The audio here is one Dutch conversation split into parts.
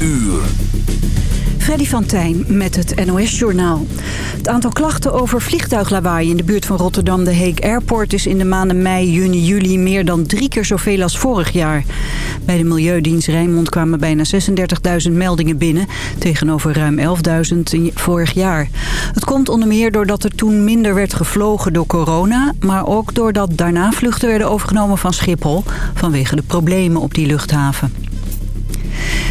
uur. Freddy van Tijn met het NOS-journaal. Het aantal klachten over vliegtuiglawaai in de buurt van Rotterdam de Heek Airport... is in de maanden mei, juni, juli meer dan drie keer zoveel als vorig jaar. Bij de Milieudienst Rijnmond kwamen bijna 36.000 meldingen binnen... tegenover ruim 11.000 vorig jaar. Het komt onder meer doordat er toen minder werd gevlogen door corona... maar ook doordat daarna vluchten werden overgenomen van Schiphol... vanwege de problemen op die luchthaven.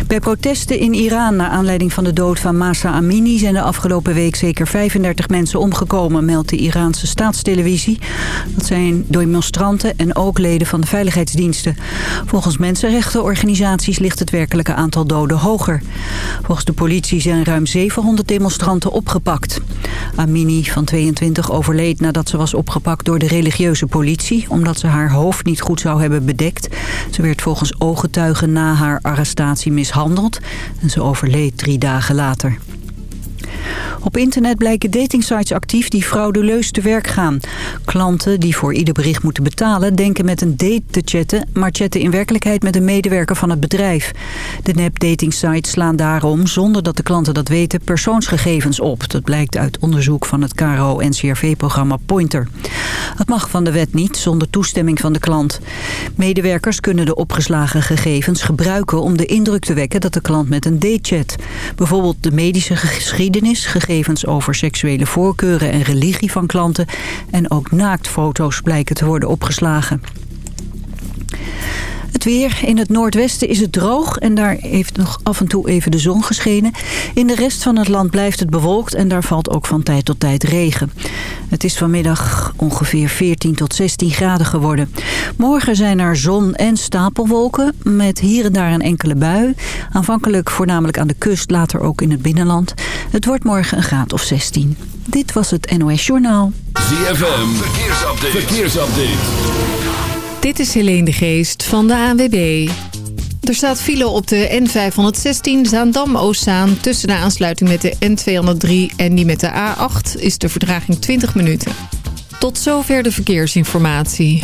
Bij protesten in Iran naar aanleiding van de dood van Masa Amini... zijn de afgelopen week zeker 35 mensen omgekomen, meldt de Iraanse staatstelevisie. Dat zijn demonstranten en ook leden van de veiligheidsdiensten. Volgens mensenrechtenorganisaties ligt het werkelijke aantal doden hoger. Volgens de politie zijn ruim 700 demonstranten opgepakt. Amini van 22 overleed nadat ze was opgepakt door de religieuze politie... omdat ze haar hoofd niet goed zou hebben bedekt. Ze werd volgens ooggetuigen na haar arrestatie mishandeld en ze overleed drie dagen later. Op internet blijken datingsites actief die frauduleus te werk gaan. Klanten die voor ieder bericht moeten betalen denken met een date te chatten... maar chatten in werkelijkheid met een medewerker van het bedrijf. De nep-datingsites slaan daarom, zonder dat de klanten dat weten, persoonsgegevens op. Dat blijkt uit onderzoek van het KRO-NCRV-programma Pointer. Het mag van de wet niet zonder toestemming van de klant. Medewerkers kunnen de opgeslagen gegevens gebruiken om de indruk te wekken dat de klant met een date chat. Bijvoorbeeld de medische geschiedenis, gegevens over seksuele voorkeuren en religie van klanten en ook naaktfoto's blijken te worden opgeslagen. Het weer. In het noordwesten is het droog en daar heeft nog af en toe even de zon geschenen. In de rest van het land blijft het bewolkt en daar valt ook van tijd tot tijd regen. Het is vanmiddag ongeveer 14 tot 16 graden geworden. Morgen zijn er zon en stapelwolken met hier en daar een enkele bui. Aanvankelijk voornamelijk aan de kust, later ook in het binnenland. Het wordt morgen een graad of 16. Dit was het NOS Journaal. ZFM. Verkeersupdate. Verkeersupdate. Dit is Helene de Geest van de ANWB. Er staat file op de N516 Zaandam-Oostzaan. Tussen de aansluiting met de N203 en die met de A8 is de verdraging 20 minuten. Tot zover de verkeersinformatie.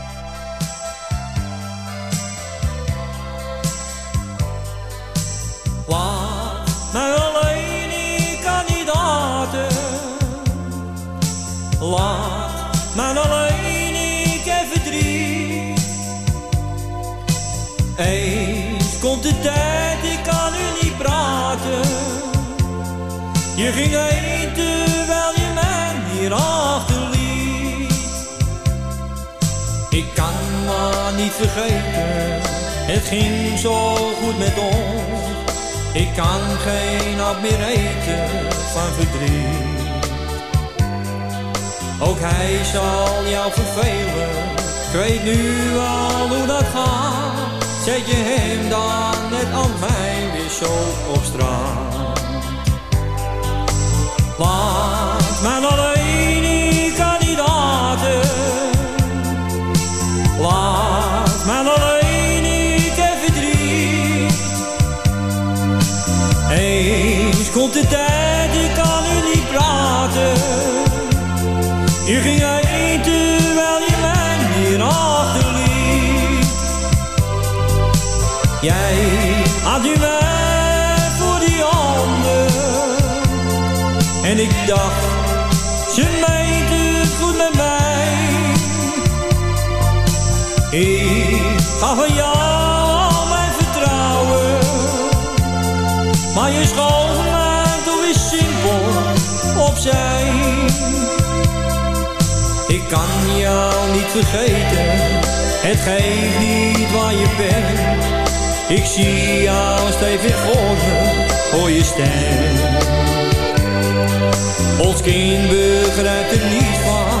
Terwijl je mij hier achterliet. Ik kan maar niet vergeten, het ging zo goed met ons. Ik kan geen hap meer eten van verdriet. Ook hij zal jou vervelen. Ik weet nu al hoe dat gaat. Zet je hem dan net aan mij weer zo op straat. Laat mij Dacht, ze meent het goed met mij. Ik gaf van jou al mijn vertrouwen. Maar je schoof mij toen weer simpel opzij. Ik kan jou niet vergeten, het geeft niet waar je bent. Ik zie jou weer voor me, je stem. Als kind begrijpt er niets van.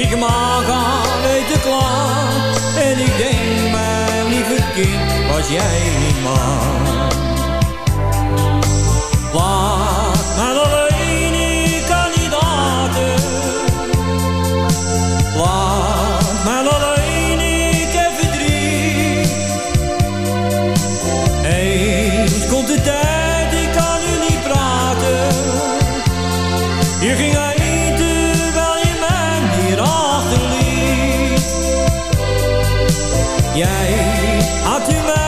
Ik maak haar eten klaar. En ik denk, mijn lieve kind, was jij niet maar. Had mij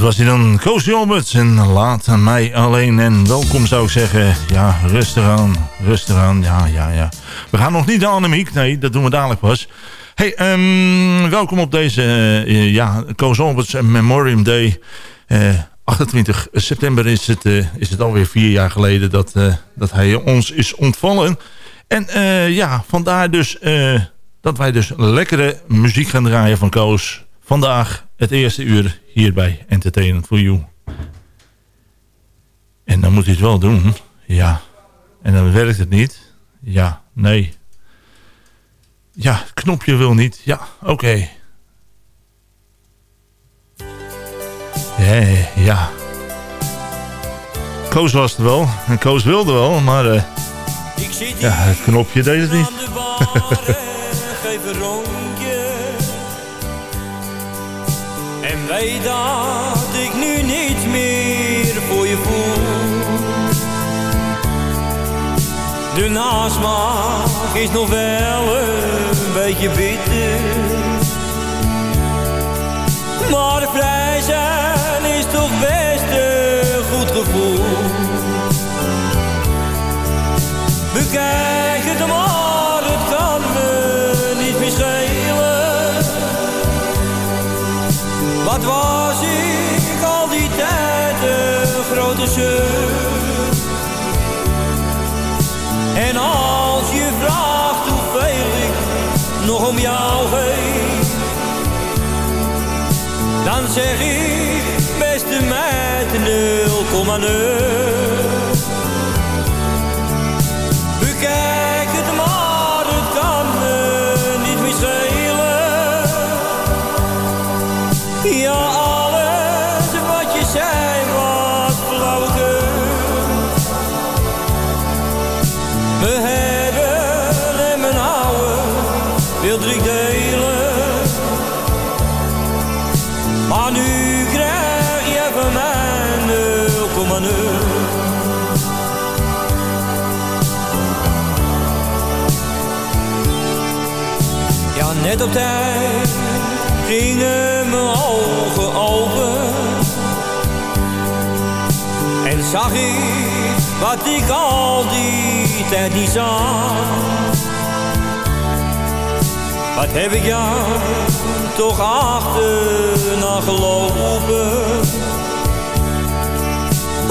dat was hij dan. Koos Alberts en laat mij alleen. En welkom zou ik zeggen. Ja, rustig aan. Rustig aan. Ja, ja, ja. We gaan nog niet de Annemiek. Nee, dat doen we dadelijk pas. Hey, ehm, welkom op deze eh, ja, Koos Alberts Memoriam Day. Eh, 28 september is het, eh, is het alweer vier jaar geleden dat, eh, dat hij ons is ontvallen. En eh, ja, vandaar dus eh, dat wij dus lekkere muziek gaan draaien van Koos. Vandaag het eerste uur hier bij Entertainment for You. En dan moet hij het wel doen. Ja. En dan werkt het niet. Ja, nee. Ja, het knopje wil niet. Ja, oké. Ja, ja. Koos was er wel. En Koos wilde wel, maar zit ja, het knopje deed het niet. Weet dat ik nu niets meer voor je voel. De nasmaak is nog wel een beetje bitter. Zeg ik, beste meid, 0,0. Wat ik al die tijd niet zag. Wat heb ik jou toch achterna gelopen.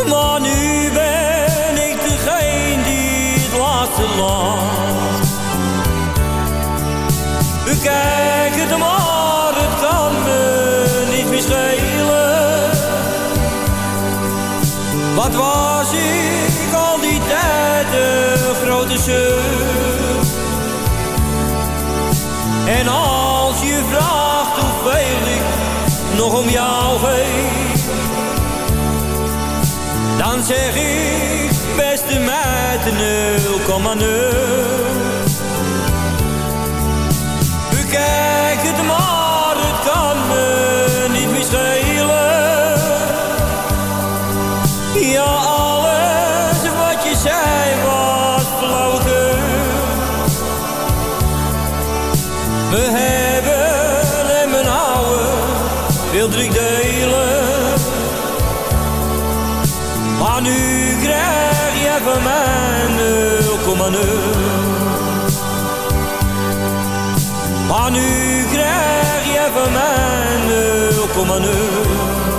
Maar nu ben ik degene die het laatste laat. Bekijk het maar, het kan me niet meer schelen. Wat was En als je vraagt hoeveel ik nog om jou geef. Dan zeg ik, beste meid, 0,0. 0,0. Maar nu krijg je van mij 0,0.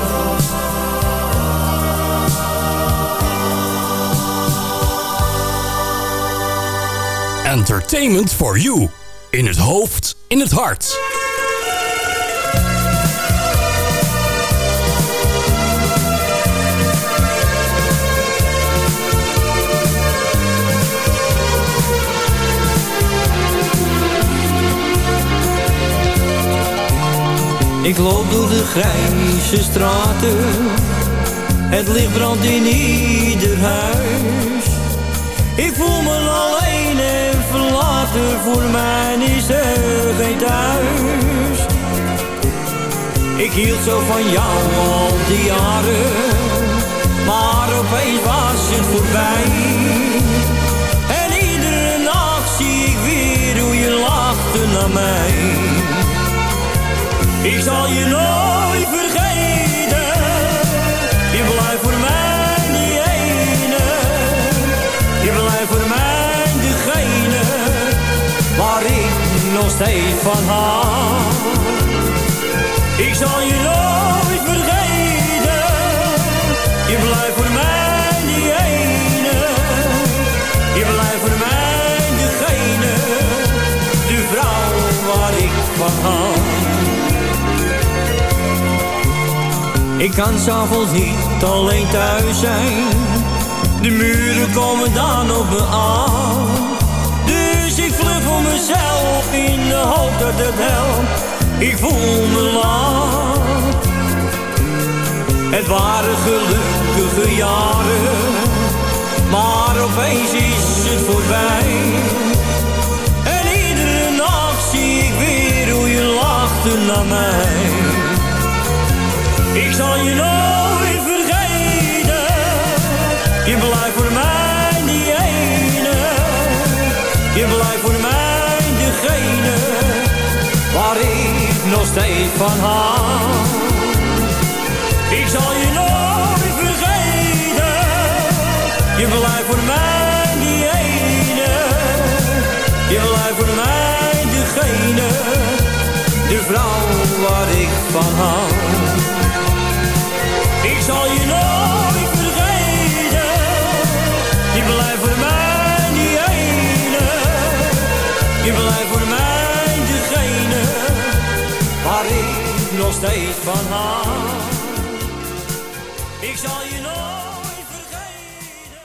Entertainment for you. In het hoofd, in het hart. Ik loop door de grijze straten. Het licht brandt in ieder huis. Ik voel me alleen en verlaten. Voor mij is er geen thuis. Ik hield zo van jou al die jaren. Maar opeens was het voorbij. En iedere nacht zie ik weer hoe je naar mij. Ik zal je nooit vergeten. Je blijft voor mij die ene. Je blijft voor mij degene waar ik nog steeds van hou. Ik zal je nooit vergeten. Je blijft voor mij die ene. Je blijft voor mij degene. De vrouw waar ik van hou. Ik kan s'avonds niet alleen thuis zijn. De muren komen dan op me aan. Dus ik vlug voor mezelf in de hoop dat het helpt. Ik voel me laat. Het waren gelukkige jaren. Maar opeens is het voorbij. En iedere nacht zie ik weer hoe je lachte naar mij. Ik zal je nooit vergeten. Je blijft voor mij die ene. Je blijft voor mij degene waar ik nog steeds van hou. Ik zal je nooit vergeten. Je blijft voor mij die ene. Je blijft voor mij degene. De vrouw waar ik van hou. Ik zal je nooit vergeten. Je blijft voor mij die ene. Je blijft voor mij degene waar ik nog steeds van hou. Ik zal je nooit vergeten.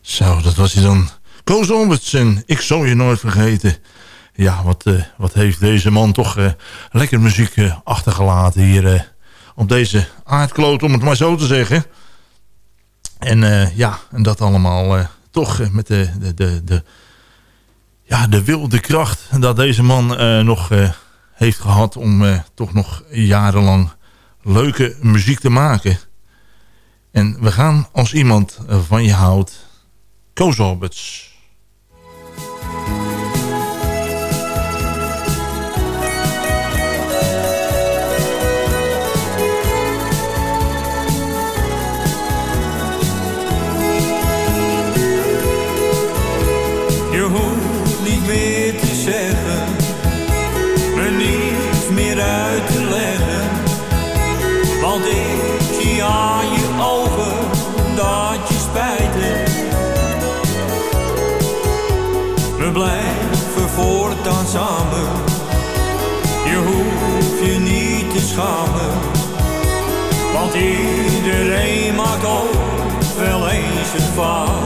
Zo, dat was hij dan. Koos Omberts en ik zal je nooit vergeten. Ja, wat, eh, wat heeft deze man toch eh, lekker muziek eh, achtergelaten hier op deze aardkloot, om het maar zo te zeggen. En eh, ja, en dat allemaal eh, toch eh, met de, de, de, ja, de wilde kracht dat deze man nog heeft gehad om toch nog jarenlang leuke muziek te maken. En we gaan als iemand van je houdt, Koos. Schamen. Want iedereen maakt ook wel eens een fout.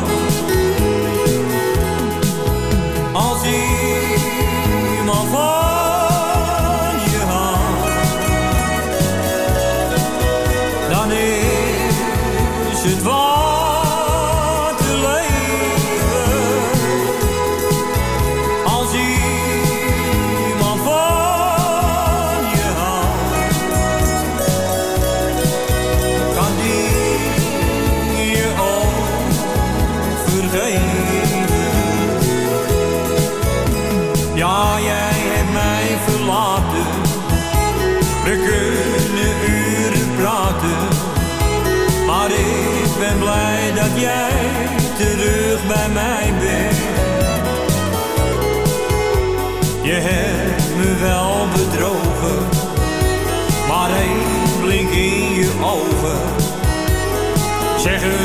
Zeggen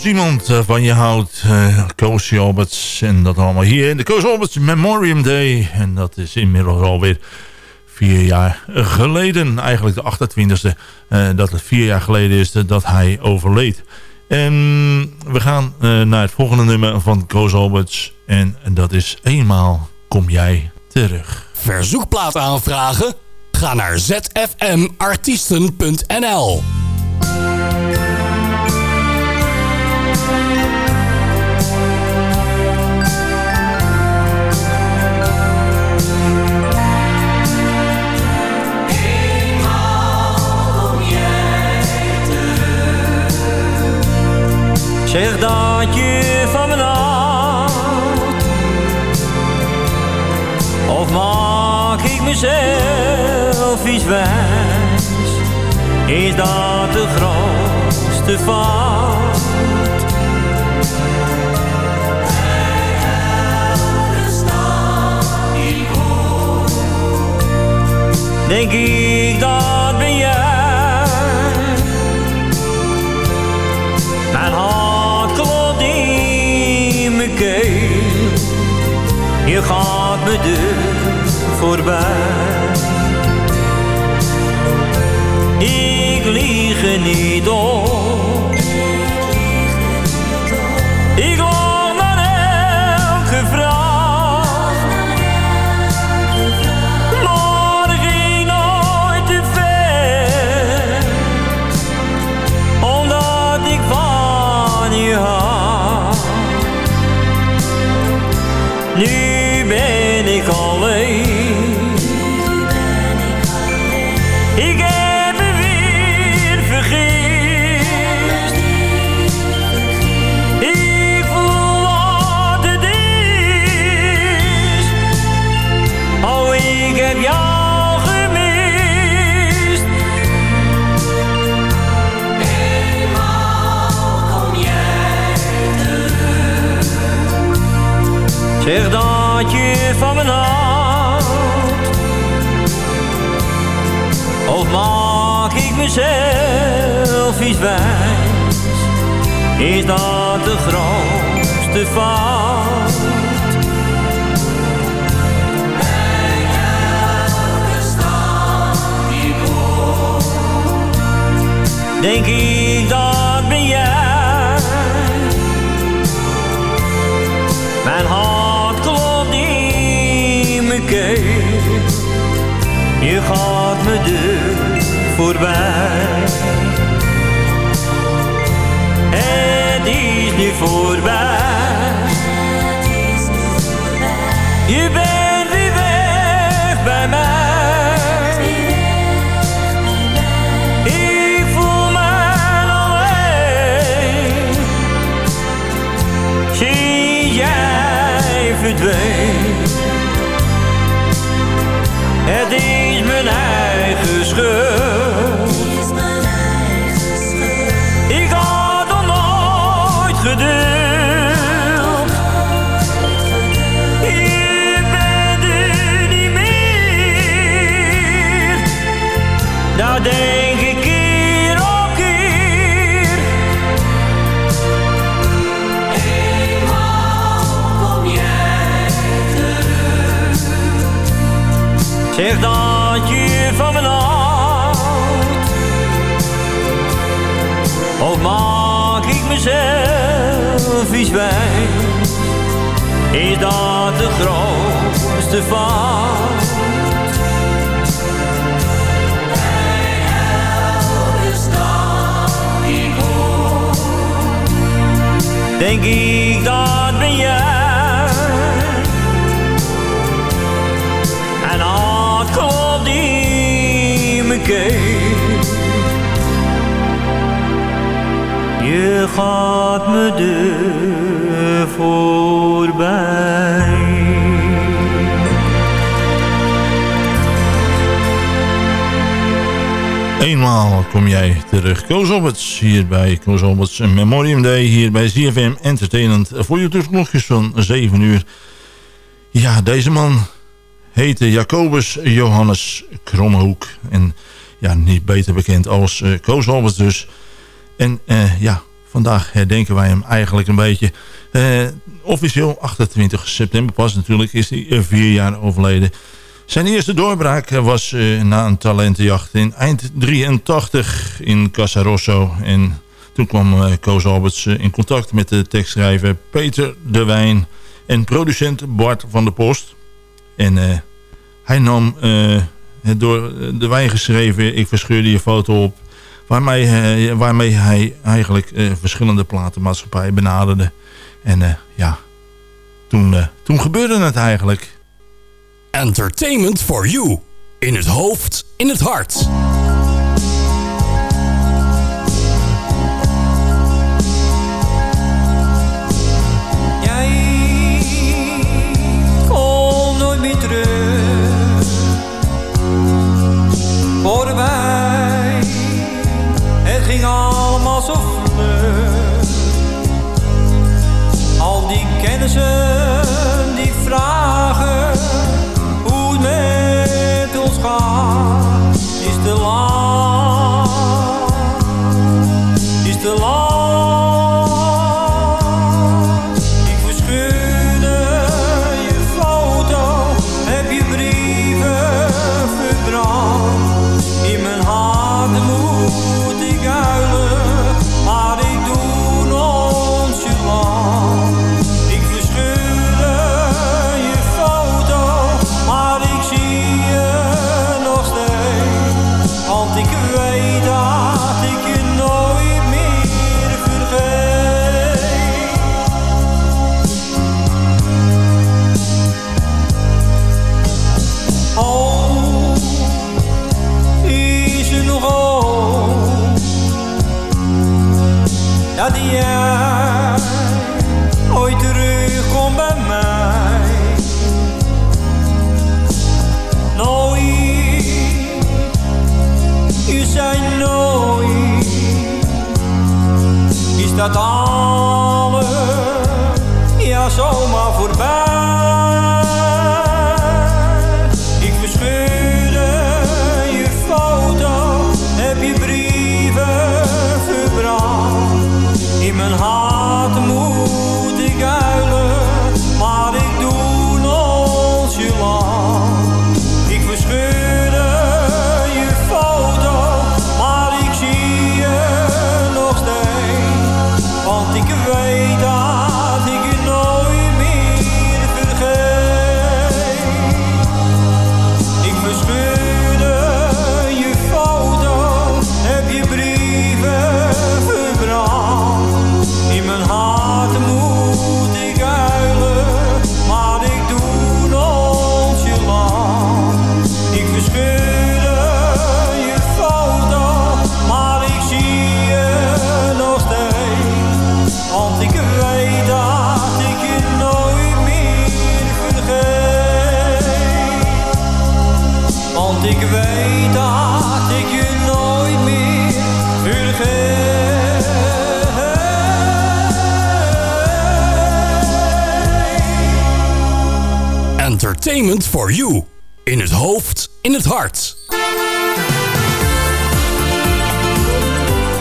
Als iemand eh, van je houdt, uh, Alberts. En dat allemaal hier in de Koos Alberts Memoriam Day. En dat is inmiddels alweer vier jaar geleden. Eigenlijk de 28e. eh, dat het vier jaar geleden is dat hij overleed. En we gaan naar het volgende nummer van Koos Alberts. En dat is Eenmaal kom jij terug. Verzoekplaat aanvragen? Ga naar zfmartiesten.nl Zeg dat je van me houdt. Of maak ik mezelf iets wijs? Is dat de grootste fout? Denk ik dat Je gaat me deur voorbij. Ik lieg er niet op. Is dat de grootste fout Denk ik dat ben jij Mijn hart klopt in mijn keel. Je gaat me deur voorbij. Nu voorbij. Je bent weer weg bij mij. Ik voel me alleen. Zie jij verdween. Het is mijn eigen schuld. Zeg dat je van me houdt. Of maak ik mezelf iets bij? Is dat de grootste fout? Denk ik dat ben jij Je gaat me de voorbij Eenmaal kom jij terug. Koos hier bij Koos Alberts Memorium Day. Hier bij ZFM Entertainment. Voor je klokjes van 7 uur. Ja, deze man heette Jacobus Johannes Kromhoek. En ja, niet beter bekend als uh, Koos Alberts dus. En uh, ja, vandaag herdenken wij hem eigenlijk een beetje. Uh, officieel 28 september pas natuurlijk is hij vier jaar overleden. Zijn eerste doorbraak was na een talentenjacht in eind 83 in Casarosso. En toen kwam Koos Alberts in contact met de tekstschrijver Peter de Wijn en producent Bart van der Post. En hij nam het door de Wijn geschreven Ik verscheurde je foto op. Waarmee, waarmee hij eigenlijk verschillende platenmaatschappijen benaderde. En ja, toen, toen gebeurde het eigenlijk... Entertainment for you. In het hoofd, in het hart. Entertainment for you. In het hoofd, in het hart.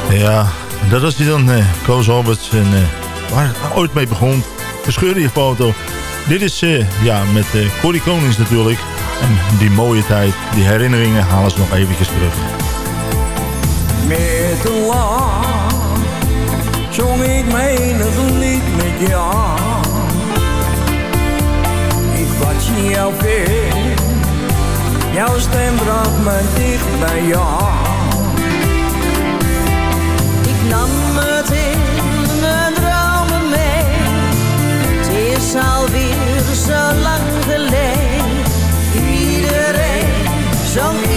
Ja, dat was hij dan, eh, Koos Alberts. En, eh, waar het ooit mee begon. Verscheurde je foto. Dit is, eh, ja, met eh Corrie Konings natuurlijk. En die mooie tijd, die herinneringen halen ze nog eventjes terug. Met een lach zong ik menig lied met jou. Ik was jou ver, jouw stem bracht me dicht bij jou. Ik nam het in mijn dromen mee. Het is alweer zo lang geleden. Iedereen zong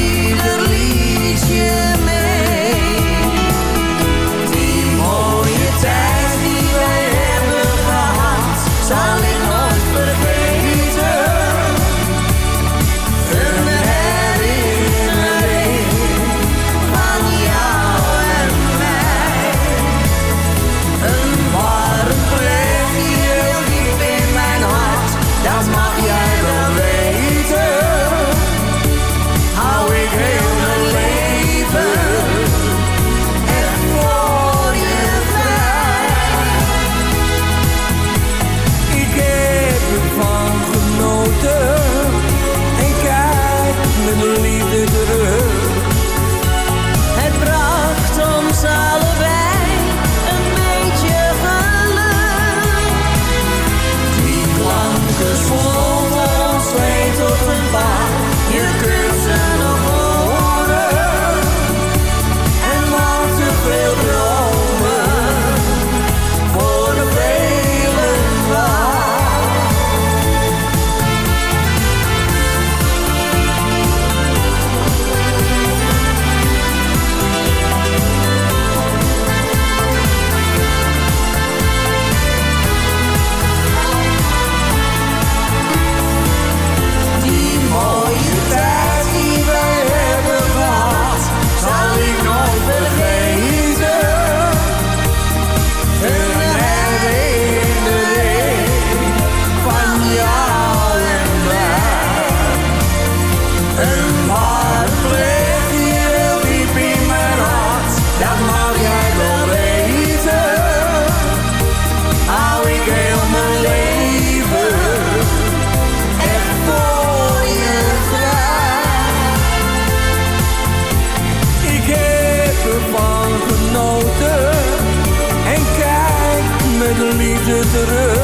liefde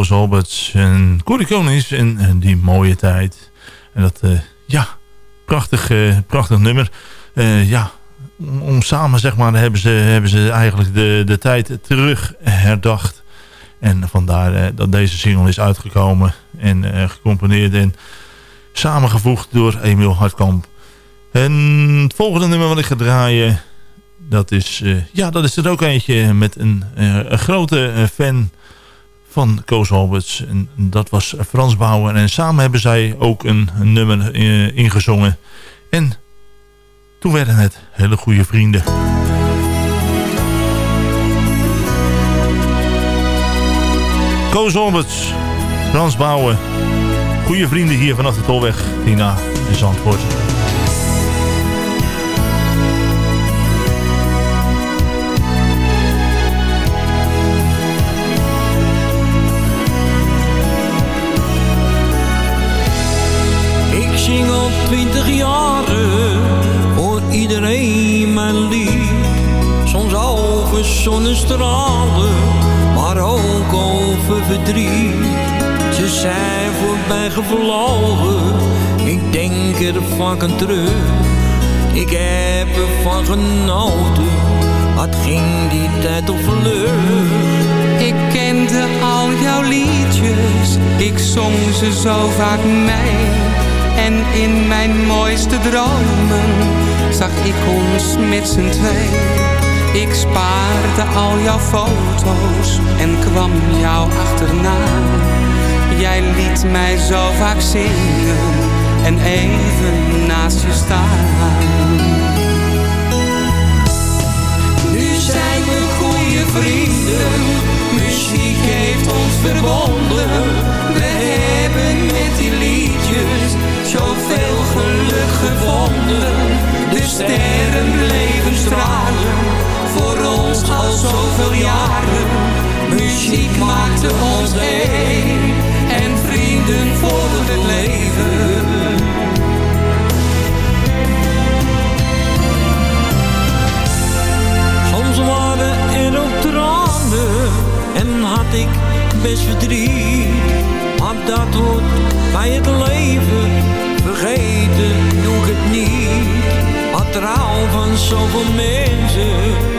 Koos Alberts en Corrie Konings en, en die mooie tijd. En dat, eh, ja, prachtig, eh, prachtig nummer. Eh, ja, om, samen, zeg maar, hebben ze, hebben ze eigenlijk de, de tijd terug herdacht. En vandaar eh, dat deze single is uitgekomen en eh, gecomponeerd en samengevoegd door Emiel Hartkamp. En het volgende nummer wat ik ga draaien, dat is, eh, ja, dat is er ook eentje met een, eh, een grote eh, fan van Koos Alberts. En dat was Frans Bouwen. En samen hebben zij ook een, nummer eh, ingezongen. En toen werden het hele goede vrienden. Koos Alberts, Frans Bouwen. Goede vrienden hier vanaf de Tolweg, Tina en Zandvoort. Zonnestralen, maar ook over verdriet. Ze zijn voorbij gevlogen, ik denk er vaak aan terug. Ik heb ervan genoten, wat ging die tijd op vleur. Ik kende al jouw liedjes, ik zong ze zo vaak mee. En in mijn mooiste dromen zag ik ons met z'n twee. Ik spaarde al jouw foto's en kwam jou achterna. Jij liet mij zo vaak zingen en even naast je staan. Nu zijn we goede vrienden, muziek heeft ons verbonden. We hebben met die liedjes zoveel geluk gevonden. De sterren bleven stralen, voor ons al zoveel jaren. Muziek maakte ons één en vrienden voor het leven. Soms waren er ook tranen en had ik best verdriet. Maar dat hoort bij het leven, vergeten doe ik het niet. Trouw van zoveel mensen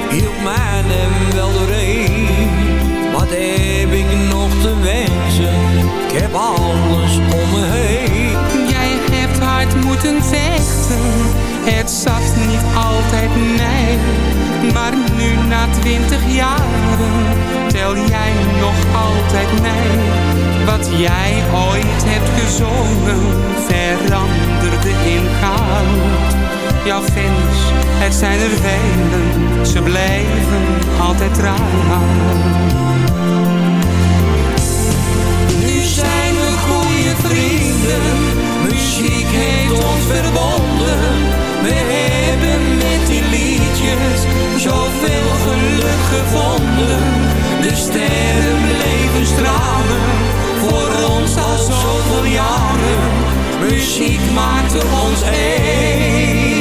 hielp mij er wel doorheen. Wat heb ik nog te wensen? Ik heb alles om me heen. Jij hebt hard moeten vechten, het zat niet altijd nee. Maar nu na twintig jaren tel jij nog altijd mee. Wat jij ooit hebt gezongen veranderde in goud. Jouw fans, het zijn er velen, ze blijven altijd trouw. Nu zijn we goede vrienden, muziek heeft ons verbonden. We hebben met die liedjes zoveel geluk gevonden. De sterren bleven stralen, voor ons al zoveel jaren. Muziek maakte ons één.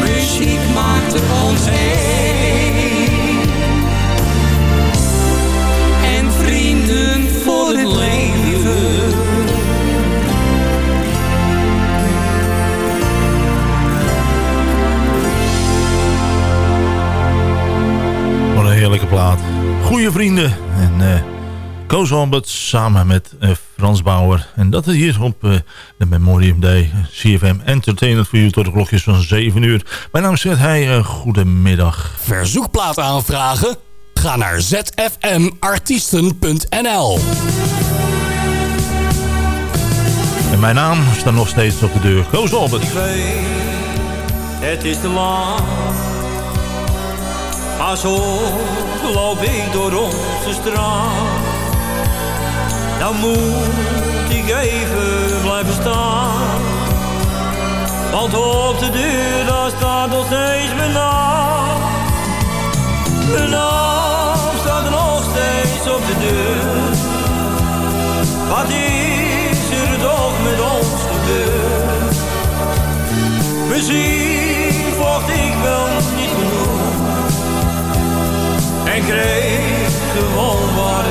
Muziek maakte ons één. En vrienden voor het leven. Wat een heerlijke plaat. Goeie vrienden. En eh Koos Albert samen met eh, Frans Bauer. En dat is hier op eh, de Memorium Day. CFM Entertainment voor u tot de klokjes van 7 uur. Mijn naam is Zet Heij. Uh, goedemiddag. Verzoekplaat aanvragen? Ga naar zfmartiesten.nl En mijn naam staat nog steeds op de deur. Koos Albert. Ik weet, het is te laat. Maar zo loop ik door onze straat. Dan moet ik even blijven staan. Want op de deur, daar staat nog steeds mijn naam. Mijn naam staat nog steeds op de deur. Wat is er toch met ons gebeurd? Misschien vocht ik wel niet genoeg En kreeg gewoon wat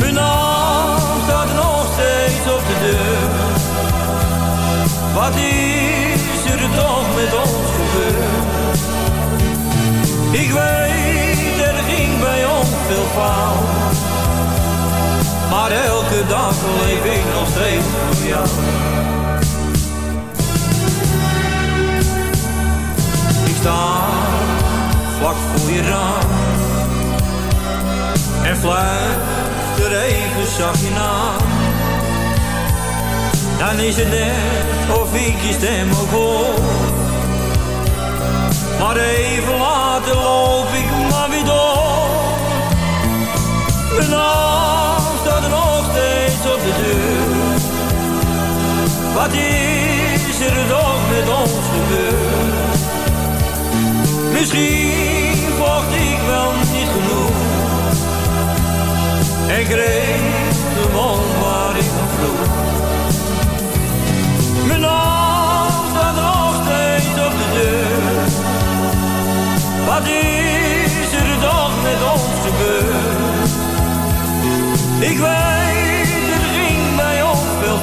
Mijn naam staat nog steeds op de deur. Wat is er toch met ons gebeurd? Ik weet, er ging bij ons veel fout Maar elke dag leef ik nog steeds voor jou. Ik sta vlak voor je raam. En fluister regen je na. Dan is het net of ik je stem ook hoor. Maar even later loop ik maar weer door. Mijn naam staat er nog steeds op de deur. Wat is er toch met ons gebeurd? Misschien Kreeg de mond waar ik vroeg. Mijn naam staat nog steeds op de deur. Wat is er toch met ons gebeurd? Ik weet, er ging bij ons veel.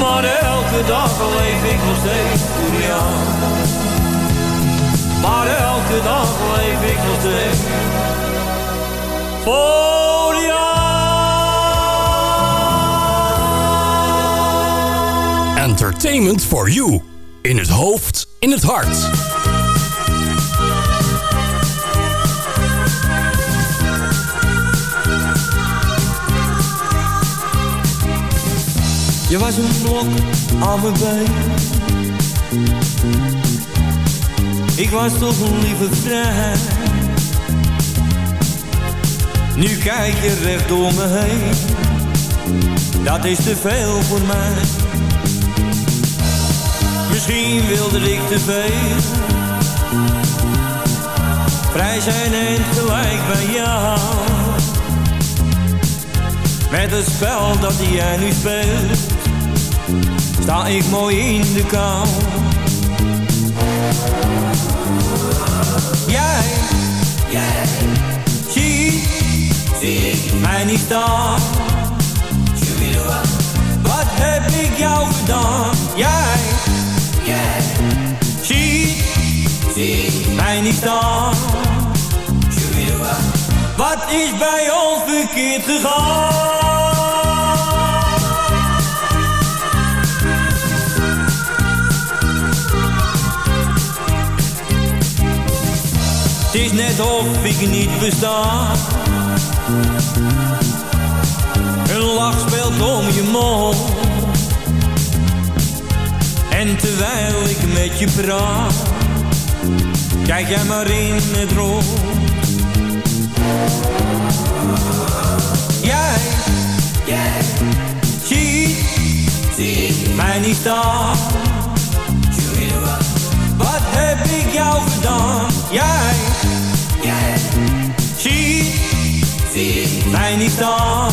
Maar elke dag leef ik nog steeds voor jou. Maar elke dag leef ik nog steeds Entertainment for you. In het hoofd, in het hart. Je was een blok aan mijn been. Ik was toch een lieve vrij. Nu kijk je recht door me heen. Dat is te veel voor mij. Misschien wilde ik te veel. Vrij zijn en gelijk bij jou. Met het spel dat jij nu speelt Sta ik mooi in de kou mij niet staan Wat heb ik jou gedaan? Jij, jij. Zie, zie. Mij niet staan wat is bij ons verkeerd gegaan? Het is net of ik niet besta. Lach speelt om je mond. En terwijl ik met je praat, kijk jij maar in het rond. Jij, jij, zie, zie mij niet staan. Wat heb ik jou gedaan? Jij, jij, zie, zie mij niet staan.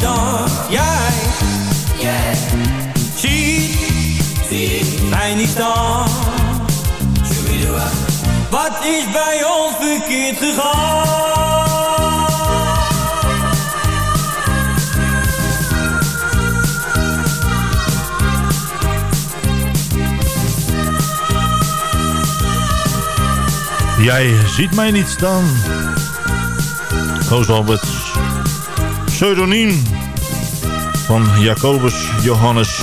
gedaan? Jij, jij, zie, zie mij niet staan. Wat is bij ons verkeerd gegaan? Jij ziet mij niet staan. Koos Alberts pseudoniem van Jacobus Johannes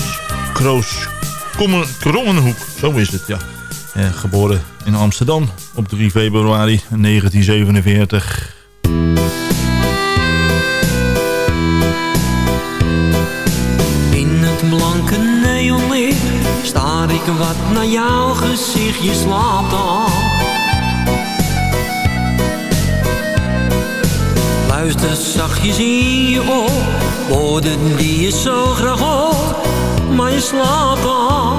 Kroos Krommenhoek. Zo is het, ja. Eh, geboren in Amsterdam op 3 februari 1947. In het blanke staar ik wat naar jouw gezicht. Je slaapt. Luister zachtjes in je oor, woorden die je zo graag hoort, maar je slaapt al.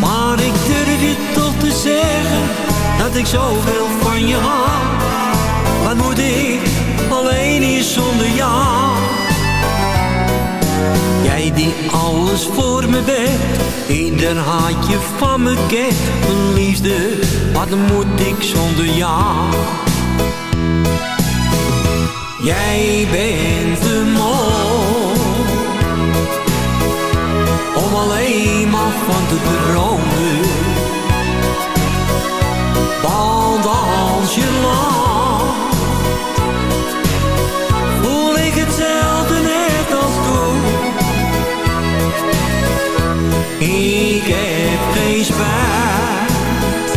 Maar ik durf je toch te zeggen, dat ik zoveel van je hou. Wat moet ik alleen hier zonder jou? Jij die alles voor me bent, ieder haatje van me kent. Mijn liefde, wat moet ik zonder jou? Jij bent de mooi Om alleen maar van te dromen. Want als je lacht Voel ik hetzelfde net als toen. Ik heb geen spijt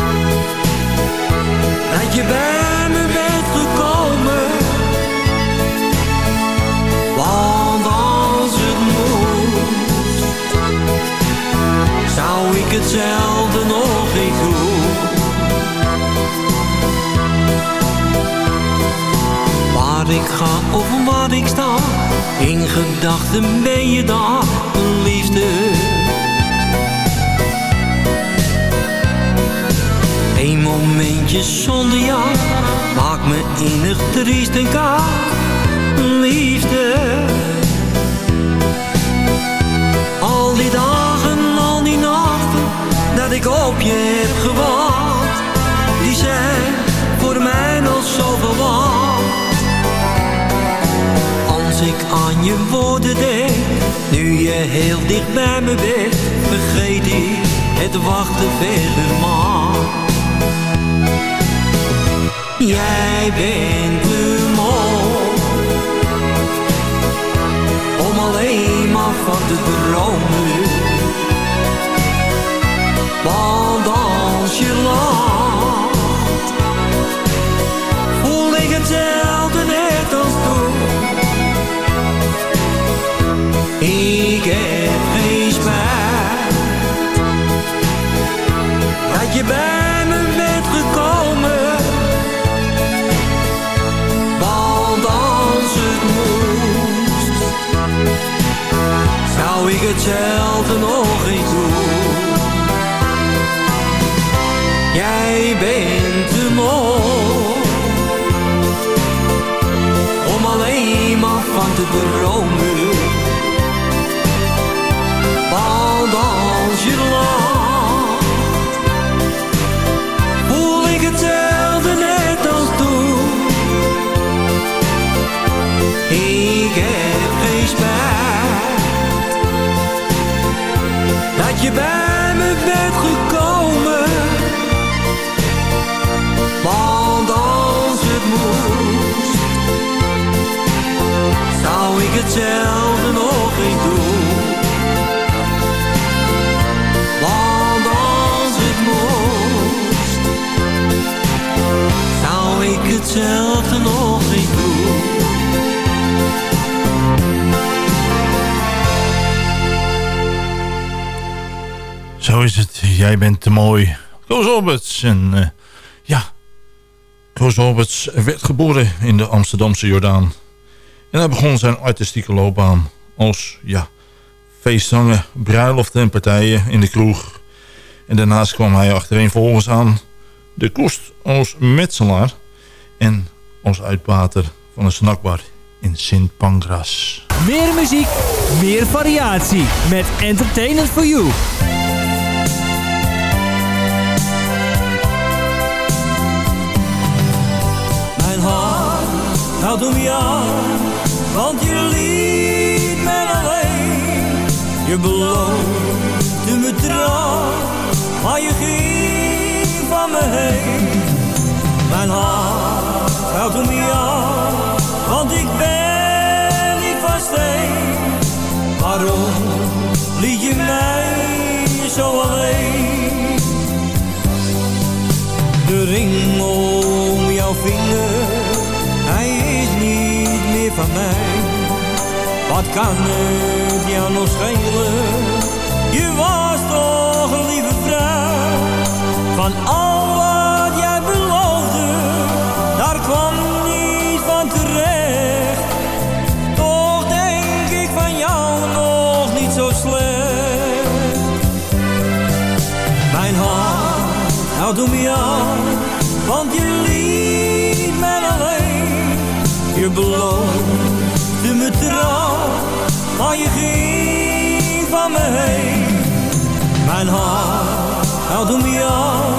Dat je bent hetzelfde nog ik doe. Waar ik ga of waar ik sta, in gedachten ben je daar, liefde. Een momentje zonder jou maakt me innig triest en koud, liefde. Je woorden nu je heel dicht bij me bent, vergeet ik het wachten verder maar. Jij bent te mooi Om alleen maar van te dromen Want als je lacht Voel ik hetzelfde Ik heb geen spijt Dat je bij me bent gekomen want als het moest, zou ik hetzelfde nog eens doen. Jij bent te mooi, om alleen maar van te dromen. Voel ik hetzelfde net als toen. Ik heb geen Dat je bij me bent gekomen Want als het moest Zou ik hetzelfde nog hetzelfde nog doen Zo is het. Jij bent te mooi. Koos Alberts. En uh, ja, Koos Alberts werd geboren in de Amsterdamse Jordaan. En hij begon zijn artistieke loopbaan als ja, feestzanger, bruiloften en partijen in de kroeg. En daarnaast kwam hij achtereenvolgens aan de kost als metselaar en als uitbater van een snackbar in Sint Pancras. Meer muziek, meer variatie met Entertainment for You. Mijn hart houdt om jou, want je liet mij alleen. Je beloofde me trouw, maar je ging van me heen. Mijn hart houdt om jou, want ik ben niet van steen. Waarom liet je mij zo alleen? De ring om jouw vinger, hij is niet meer van mij. Wat kan het jou nog schelen? Je was hart houdt om jou, want je liet mij alleen. Je beloofde me trouw, maar je ging van me heen. Mijn hart houdt om jou,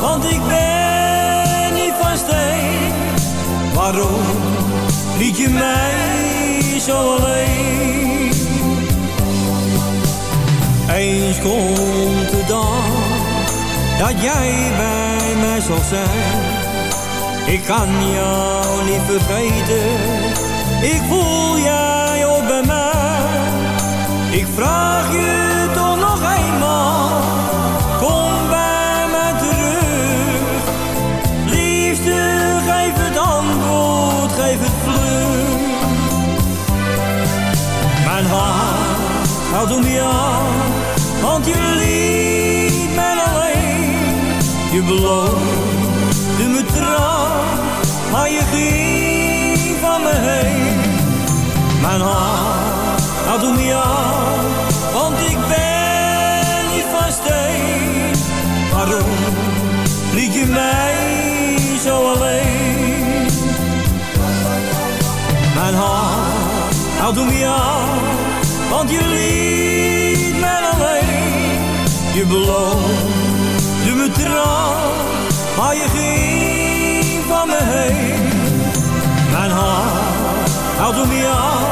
want ik ben niet van steen. Waarom liet je mij zo alleen? Eens dag dat jij bij mij zal zijn. Ik kan jou niet vergeten, ik voel jij ook bij mij. Ik vraag je toch nog eenmaal, kom bij mij terug. Liefste, geef het antwoord, geef het vlug. Mijn hart houdt om jou, want je liefde. Je beloofde me trouw, maar je ging van me heen. Mijn hart houdt om jou, want ik ben niet van steen. Waarom liet je mij zo alleen? Mijn hart houdt om jou, want je liet mij alleen. Je trouw, maar je ging van me heen. Mijn hart houdt om jou,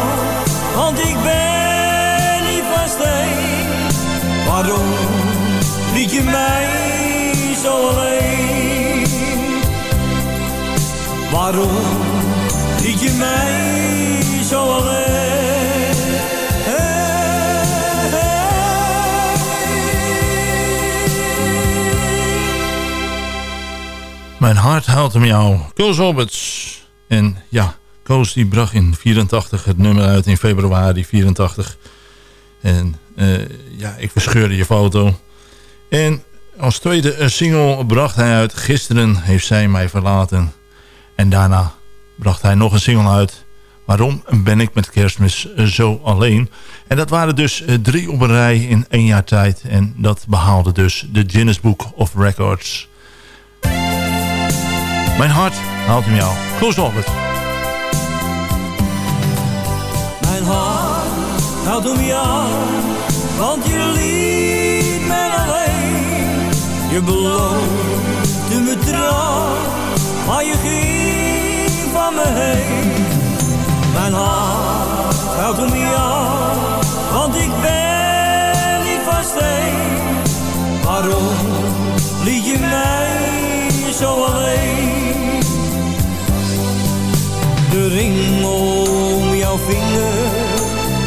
want ik ben niet van. Waarom liet je mij zo alleen? Waarom liet je mij Mijn hart houdt om jou. Koos Roberts. En ja, Koos die bracht in 84 het nummer uit in februari 84. En eh, ja, ik verscheurde je foto. En als tweede single bracht hij uit... Gisteren heeft zij mij verlaten. En daarna bracht hij nog een single uit... Waarom ben ik met kerstmis zo alleen? En dat waren dus eh, drie op een rij in één jaar tijd. En dat behaalde dus de Guinness Book of Records. Mijn hart haalt hem jou. Koos Albert. Mijn hart houdt om jou, want je liet mij alleen. Je beloofde me trouw, maar je ging van me heen. Mijn hart houdt om jou, want ik ben niet van steen. Waarom liet je mij zo alleen? Ring om jouw vinger,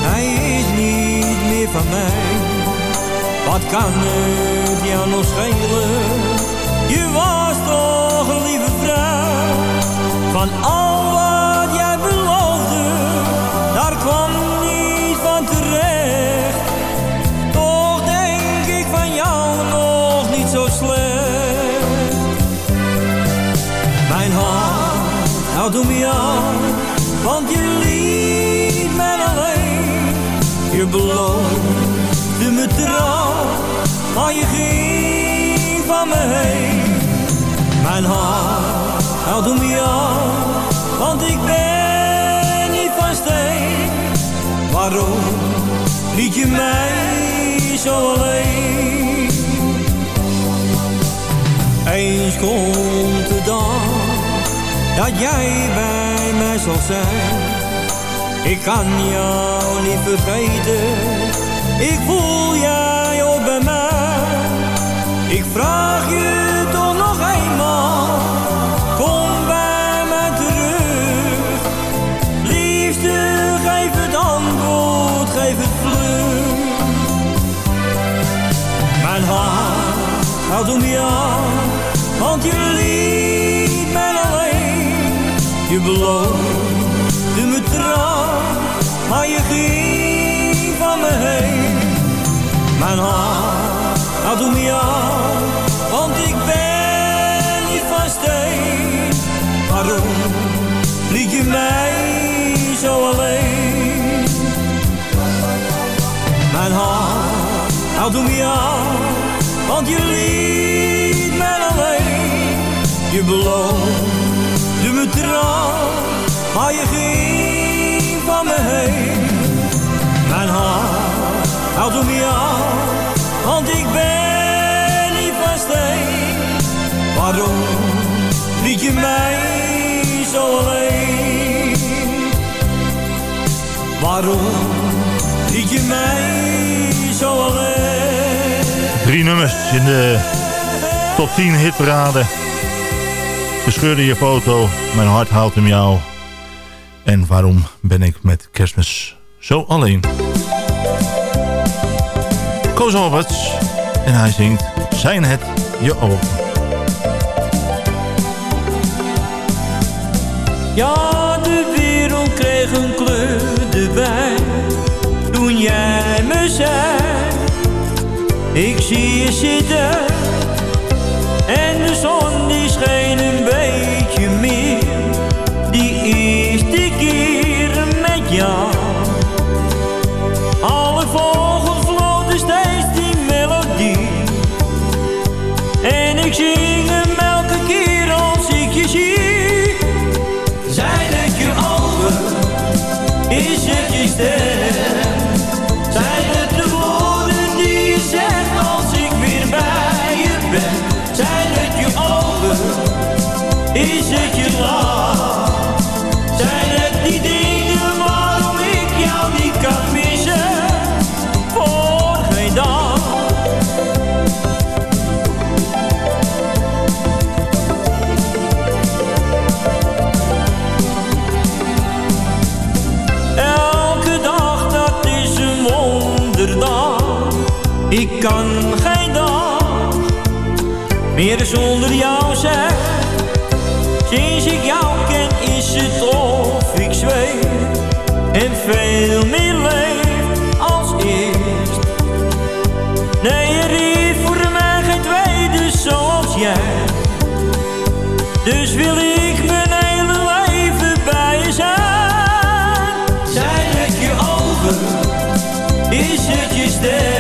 hij is niet meer van mij. Wat kan het jou nog schelen? Je was toch een lieve vrouw. Van al wat jij beloofde, daar kwam houdt om jou, want je liet mij alleen. Je beloofde me trouw, maar je ging van me heen. Mijn hart houdt om jou, want ik ben niet van steen. Waarom liet je mij zo alleen? Eens dag dat jij bij mij zal zijn. Ik kan jou niet vergeten, ik voel jij ook bij mij. Ik vraag je toch nog eenmaal, kom bij mij terug. Liefste, geef het antwoord, geef het vlug. Mijn hart houdt om jou, beloofde me trouw, maar je ging van me heen. Mijn hart houdt om jou, want ik ben niet van steen. Waarom liet je mij zo alleen? Mijn hart houdt om jou, want je liet mij alleen. Je beloofde me trouw, maar je ging van me heen. Mijn hart houdt om jou, want ik ben niet van steen. Waarom liet je mij zo alleen? Waarom liet je mij zo alleen? Drie nummers in de top 10 hitparade. Verscheurde je foto, mijn hart houdt hem jou. En waarom ben ik met kerstmis zo alleen? Koos Alberts. En hij zingt Zijn het je ogen. Ja, de wereld kreeg een kleur erbij Toen jij me zei Ik zie je zitten en de zon die scheen een beetje meer. Die eerste keer met jou. Meer zonder jou zijn. Sinds ik jou ken is het of ik zweef en veel meer leef als eerst. Nee, er is voor mij geen tweede zoals jij. Dus wil ik mijn hele leven bij je zijn. Zijn het je ogen? Is het je stem?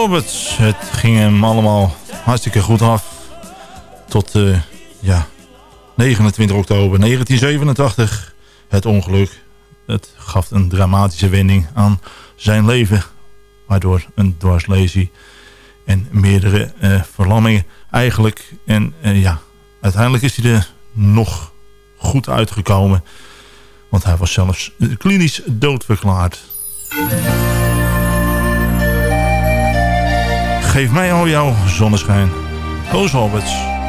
Roberts. Het ging hem allemaal hartstikke goed af. Tot eh, ja, 29 oktober 1987. Het ongeluk. Het gaf een dramatische wending aan zijn leven. Waardoor een dwarslesie en meerdere eh, verlammingen eigenlijk. En eh, ja, uiteindelijk is hij er nog goed uitgekomen. Want hij was zelfs klinisch doodverklaard. Geef mij al jouw zonneschijn. Koos Alberts.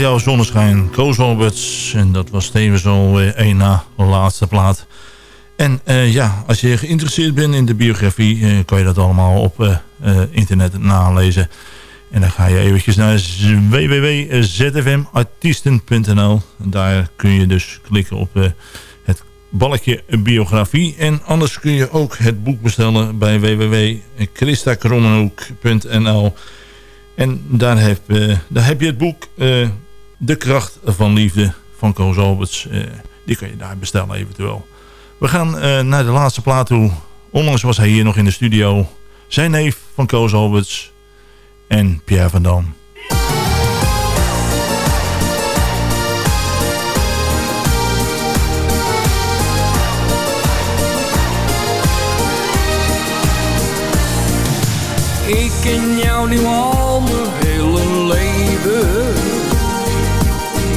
Jouw zonneschijn. Koos Alberts. En dat was tevens al één na laatste plaat. En uh, ja, als je geïnteresseerd bent in de biografie... Uh, kan je dat allemaal op uh, internet nalezen. En dan ga je eventjes naar www.zfmartiesten.nl. Daar kun je dus klikken op het balkje biografie. En anders kun je ook het boek bestellen bij www.christakrommenhoek.nl. En heb, daar heb je het boek De Kracht van Liefde van Koos Alberts. die kan je daar bestellen eventueel. We gaan uh, naar de laatste plaat toe. Onlangs was hij hier nog in de studio. Zijn neef van Koos Alberts en Pierre van Dam. Ik ken jou nu al mijn hele leven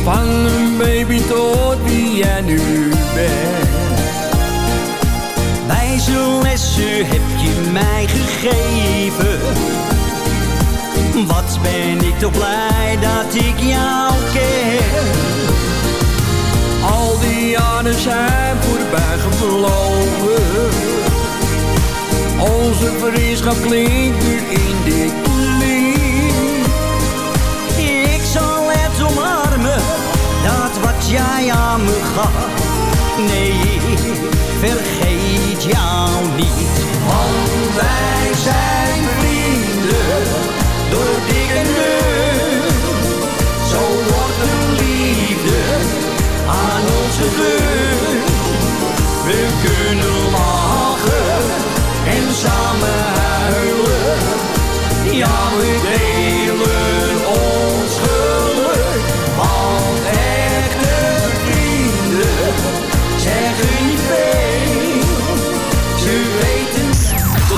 Van een baby tot wie jij nu bent. Wijze lessen heb je mij gegeven. Wat ben ik toch blij dat ik jou ken. Al die jaren zijn voorbij gevlogen. Onze vriendschap klinkt nu in dit jij aan me gaf Nee, vergeet jou niet. Want wij zijn vrienden, door dik en. Zo wordt een liefde aan onze deur. We kunnen lachen en samen huilen. Ja, we delen